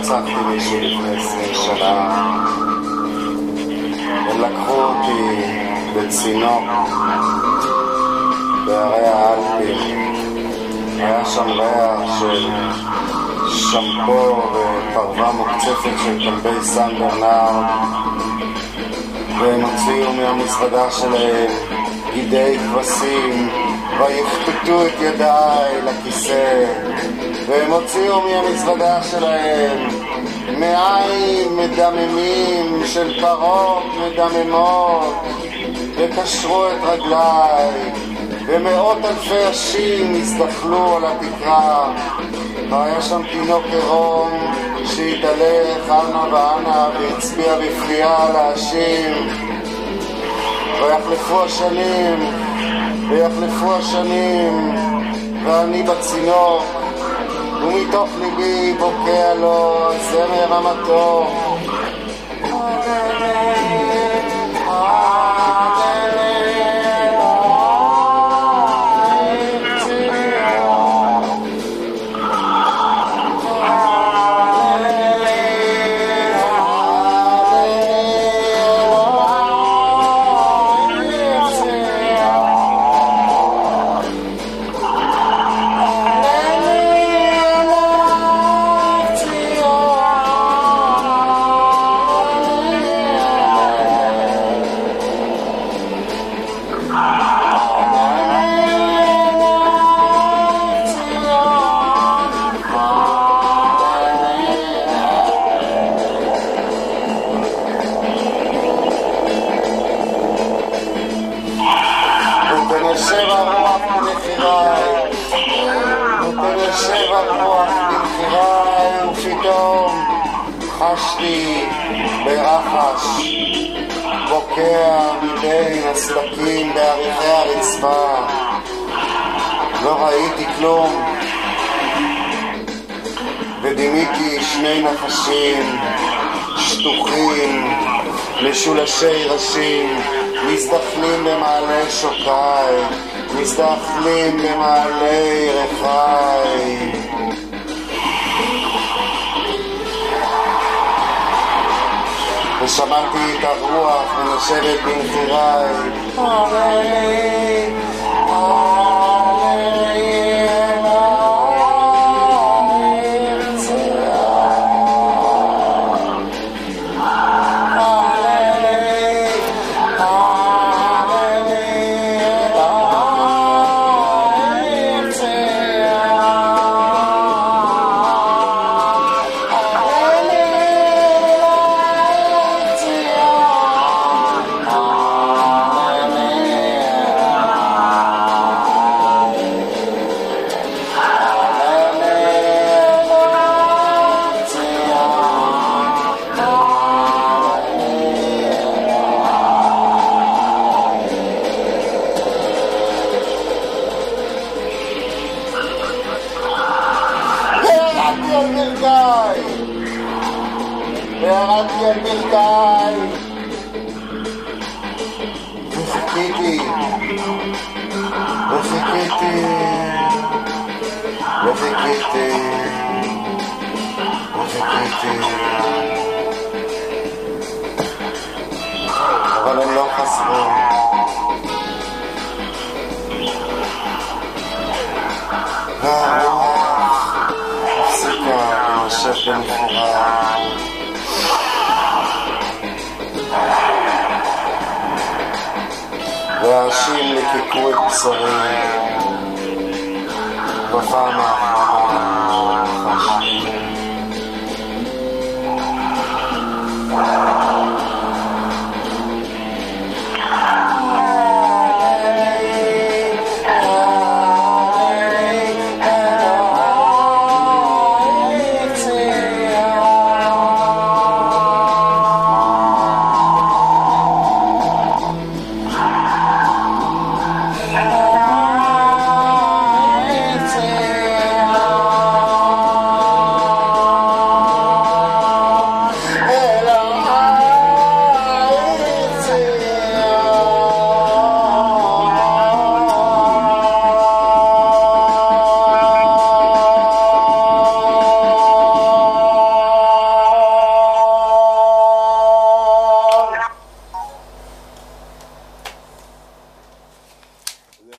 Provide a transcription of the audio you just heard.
רצחתי מישהו לפני עשרים שנה. ולקחו אותי בצינוק בהרי האלפים. היה שם ריח של שמפו ופרווה מוקצפת של כלבי סן ברנרד והם הוציאו מהמזוודה שלהם גידי כבשים ויכפתו את ידיי לכיסא והם הוציאו מהמזוודה שלהם מעיים מדממים של פרות מדממות וקשרו את רגליי ומאות אלפי אשים הזדחלו על התקרה. והיה שם תינוק עירום שהתהלך אנה ואנה והצביע בפליאה על האשים ויחלפו השנים ויחלפו השנים ואני בצינוק ומתוך ליבי בוקע לו הזמר המתוק חשתי ברחש בוקע מבין הסדקים בעריכי הרצפה. לא ראיתי כלום, ודימיתי שני נחשים שטוחים, משולשי ראשים, מזדחלים במעלה שוקי, מזדחלים במעלה ירחי. ושמעתי את הרוח מנשבת בנחיריי. וירדתי על ברכיי! וחיכיתי, וחיכיתי, וחיכיתי, וחיכיתי. אבל הם לא חזרו. והרוח הפסיקה לנשף בנפורה. Pacific Whip Saloon. Bafana,